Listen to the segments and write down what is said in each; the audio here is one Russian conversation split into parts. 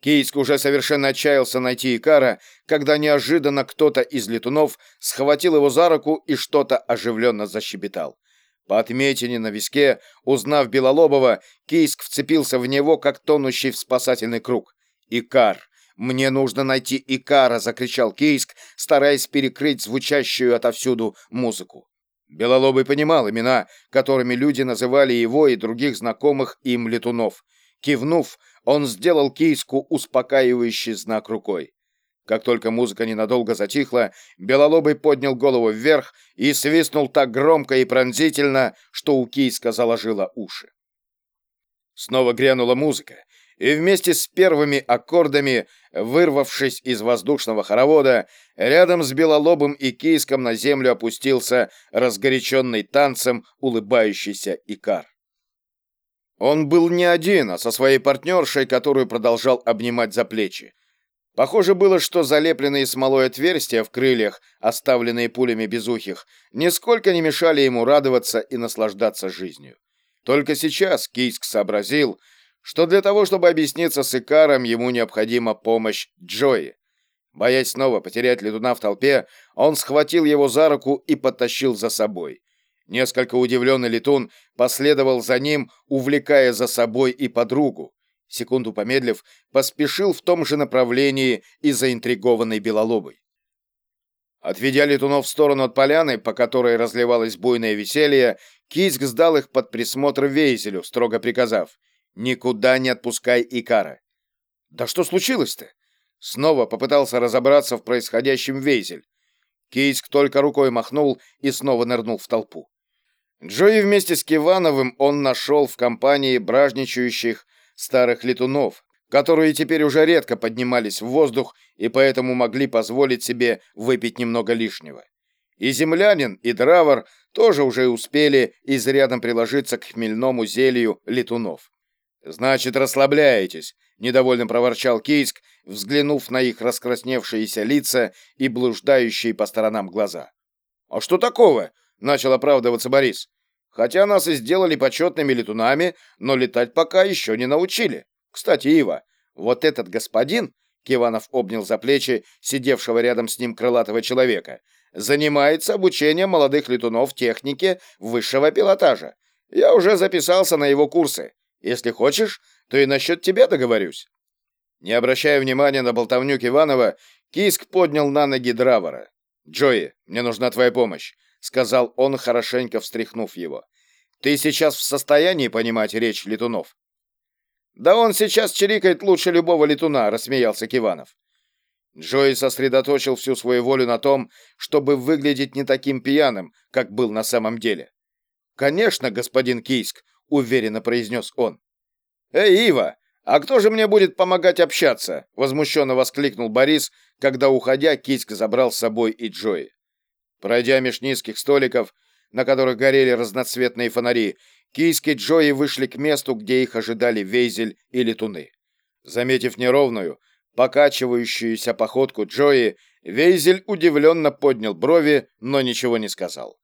Кийск уже совершенно отчаялся найти Икара, когда неожиданно кто-то из летунов схватил его за руку и что-то оживленно защебетал. По отметине на виске, узнав Белолобова, Кийск вцепился в него, как тонущий в спасательный круг. «Икар! Мне нужно найти Икара!» — закричал Кийск, стараясь перекрыть звучащую отовсюду музыку. Белолобый понимал имена, которыми люди называли его и других знакомых им летунов. Кивнув, он сделал Кийску успокаивающий знак рукой. Как только музыка ненадолго затихла, Белолобый поднял голову вверх и свистнул так громко и пронзительно, что у Кийска заложило уши. Снова грянула музыка, и вместе с первыми аккордами, вырвавшись из воздушного хоровода, рядом с Белолобым и Кийском на землю опустился разгоряченный танцем улыбающийся Икар. Он был не один, а со своей партнершей, которую продолжал обнимать за плечи. Похоже было, что залепленные смолой отверстия в крыльях, оставленные пулями безухих, нисколько не мешали ему радоваться и наслаждаться жизнью. Только сейчас Кийск сообразил, что для того, чтобы объясниться с Икаром, ему необходима помощь Джои. Боясь снова потерять летуна в толпе, он схватил его за руку и потащил за собой. Несколько удивленный летун последовал за ним, увлекая за собой и подругу. Секунду помедлив, поспешил в том же направлении и заинтригованный Белолобой. Отведя летунов в сторону от поляны, по которой разливалось буйное веселье, Киск сдал их под присмотр Вейзелю, строго приказав «Никуда не отпускай Икара». «Да что случилось-то?» Снова попытался разобраться в происходящем Вейзель. Кийск только рукой махнул и снова нырнул в толпу. Джои вместе с Кивановым он нашел в компании бражничающих старых летунов, которые теперь уже редко поднимались в воздух и поэтому могли позволить себе выпить немного лишнего. И землянин, и дравар тоже уже успели изрядно приложиться к хмельному зелью летунов. «Значит, расслабляетесь», — недовольно проворчал Кейск, взглянув на их раскрасневшиеся лица и блуждающие по сторонам глаза. «А что такого?» Начал оправдываться Борис. Хотя нас и сделали почетными летунами, но летать пока еще не научили. Кстати, Ива, вот этот господин, Киванов обнял за плечи сидевшего рядом с ним крылатого человека, занимается обучением молодых летунов технике высшего пилотажа. Я уже записался на его курсы. Если хочешь, то и насчет тебя договорюсь. Не обращая внимания на болтовню Киванова, Киск поднял на ноги Дравора. «Джои, мне нужна твоя помощь. — сказал он, хорошенько встряхнув его. «Ты сейчас в состоянии понимать речь летунов?» «Да он сейчас чирикает лучше любого летуна», — рассмеялся Киванов. Джои сосредоточил всю свою волю на том, чтобы выглядеть не таким пьяным, как был на самом деле. «Конечно, господин Кийск», — уверенно произнес он. «Эй, Ива, а кто же мне будет помогать общаться?» — возмущенно воскликнул Борис, когда, уходя, Кийск забрал с собой и Джои. Пройдя меж низких столиков, на которых горели разноцветные фонари, кийские Джои вышли к месту, где их ожидали Вейзель и летуны. Заметив неровную, покачивающуюся походку Джои, Вейзель удивленно поднял брови, но ничего не сказал.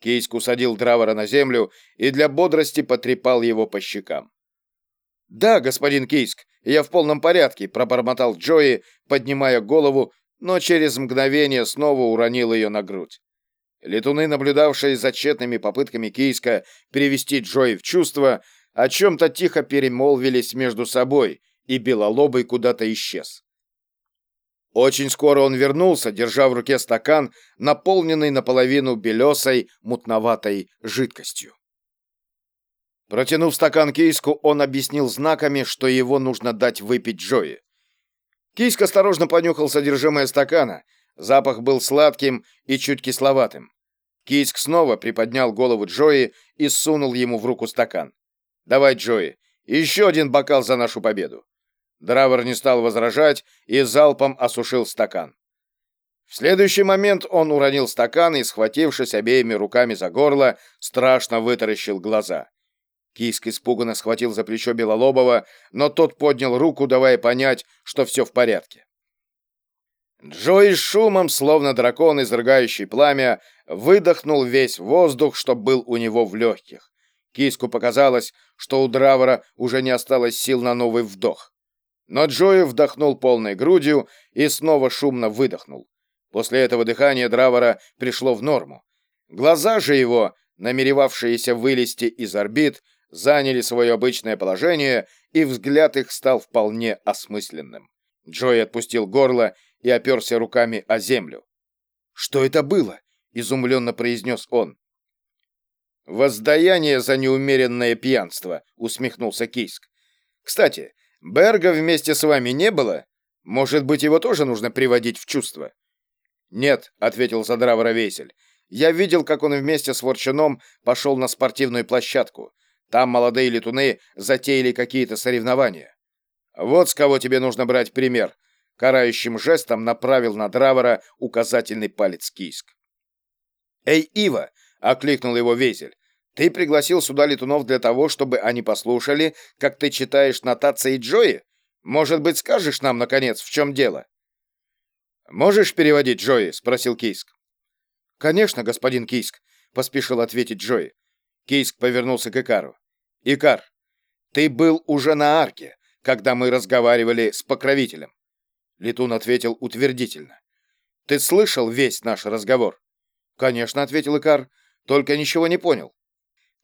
Кийск усадил Дравара на землю и для бодрости потрепал его по щекам. «Да, господин Кийск, я в полном порядке», — пробормотал Джои, поднимая голову но через мгновение снова уронил ее на грудь. Летуны, наблюдавшие за тщетными попытками Кийска перевести Джои в чувство, о чем-то тихо перемолвились между собой, и Белолобый куда-то исчез. Очень скоро он вернулся, держа в руке стакан, наполненный наполовину белесой, мутноватой жидкостью. Протянув стакан Кийску, он объяснил знаками, что его нужно дать выпить Джои. Киська осторожно понюхал содержимое стакана. Запах был сладким и чуть кисловатым. Киск снова приподнял голову Джои и сунул ему в руку стакан. «Давай, Джои, еще один бокал за нашу победу». Дравер не стал возражать и залпом осушил стакан. В следующий момент он уронил стакан и, схватившись обеими руками за горло, страшно вытаращил глаза. Киск испуганно схватил за плечо Белолобова, но тот поднял руку, давая понять, что все в порядке. Джои шумом, словно дракон, изрыгающий пламя, выдохнул весь воздух, что был у него в легких. Киску показалось, что у Дравера уже не осталось сил на новый вдох. Но Джои вдохнул полной грудью и снова шумно выдохнул. После этого дыхание Дравора пришло в норму. Глаза же его, намеревавшиеся вылезти из орбит, заняли свое обычное положение, и взгляд их стал вполне осмысленным. Джой отпустил горло и оперся руками о землю. «Что это было?» — изумленно произнес он. «Воздаяние за неумеренное пьянство», — усмехнулся Кийск. «Кстати, Берга вместе с вами не было? Может быть, его тоже нужно приводить в чувство?» «Нет», — ответил Задравра Весель. «Я видел, как он вместе с Ворчаном пошел на спортивную площадку. Там молодые летуны затеяли какие-то соревнования. Вот с кого тебе нужно брать пример». Карающим жестом направил на Дравера указательный палец Кийск. «Эй, Ива!» — окликнул его Везель. «Ты пригласил сюда летунов для того, чтобы они послушали, как ты читаешь нотации Джои? Может быть, скажешь нам, наконец, в чем дело?» «Можешь переводить, Джои?» — спросил Кийск. «Конечно, господин Кийск», — поспешил ответить Джои. Кийск повернулся к Икару. «Икар, ты был уже на арке, когда мы разговаривали с покровителем». Летун ответил утвердительно. «Ты слышал весь наш разговор?» «Конечно», — ответил Икар, — «только ничего не понял».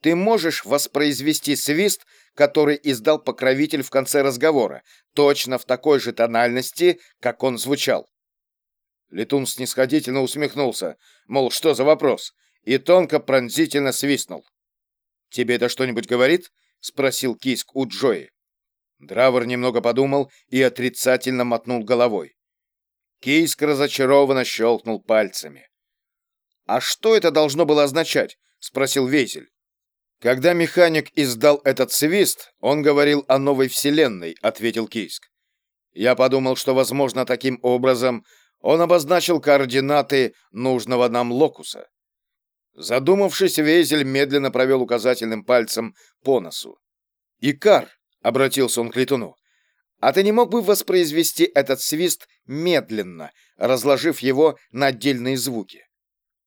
«Ты можешь воспроизвести свист, который издал покровитель в конце разговора, точно в такой же тональности, как он звучал?» Летун снисходительно усмехнулся, мол, что за вопрос, и тонко пронзительно свистнул. «Тебе это что-нибудь говорит?» — спросил Киск у Джои. Дравер немного подумал и отрицательно мотнул головой. Кийск разочарованно щелкнул пальцами. «А что это должно было означать?» — спросил Вейзель. «Когда механик издал этот свист, он говорил о новой вселенной», — ответил Кийск. «Я подумал, что, возможно, таким образом он обозначил координаты нужного нам локуса. Задумавшись, Вейзель медленно провел указательным пальцем по носу. «Икар!» — обратился он к летуну. «А ты не мог бы воспроизвести этот свист медленно, разложив его на отдельные звуки?»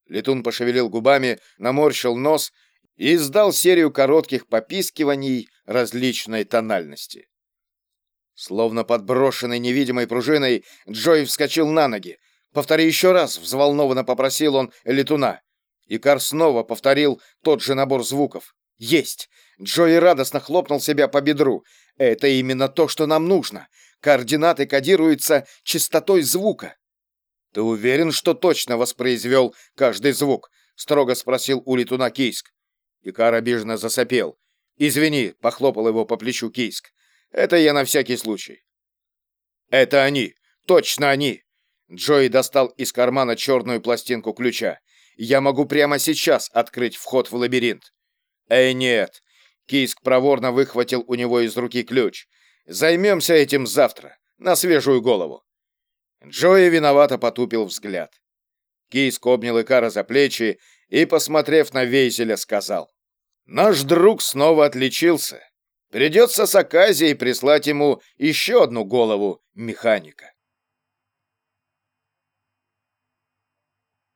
Летун пошевелил губами, наморщил нос и издал серию коротких попискиваний различной тональности. Словно подброшенный невидимой пружиной, Джой вскочил на ноги. «Повтори еще раз!» — взволнованно попросил он летуна. Икар снова повторил тот же набор звуков. «Есть!» Джой радостно хлопнул себя по бедру. «Это именно то, что нам нужно. Координаты кодируются частотой звука». «Ты уверен, что точно воспроизвел каждый звук?» — строго спросил у летуна Кийск. Икар обиженно засопел. «Извини», — похлопал его по плечу Кийск. Это я на всякий случай. Это они. Точно они. Джои достал из кармана черную пластинку ключа. Я могу прямо сейчас открыть вход в лабиринт. Эй, нет. Кийск проворно выхватил у него из руки ключ. Займемся этим завтра, на свежую голову. Джои виновато потупил взгляд. Кийск обнял Икара за плечи и, посмотрев на Вейзеля, сказал. «Наш друг снова отличился. Придется с Аказией прислать ему еще одну голову механика.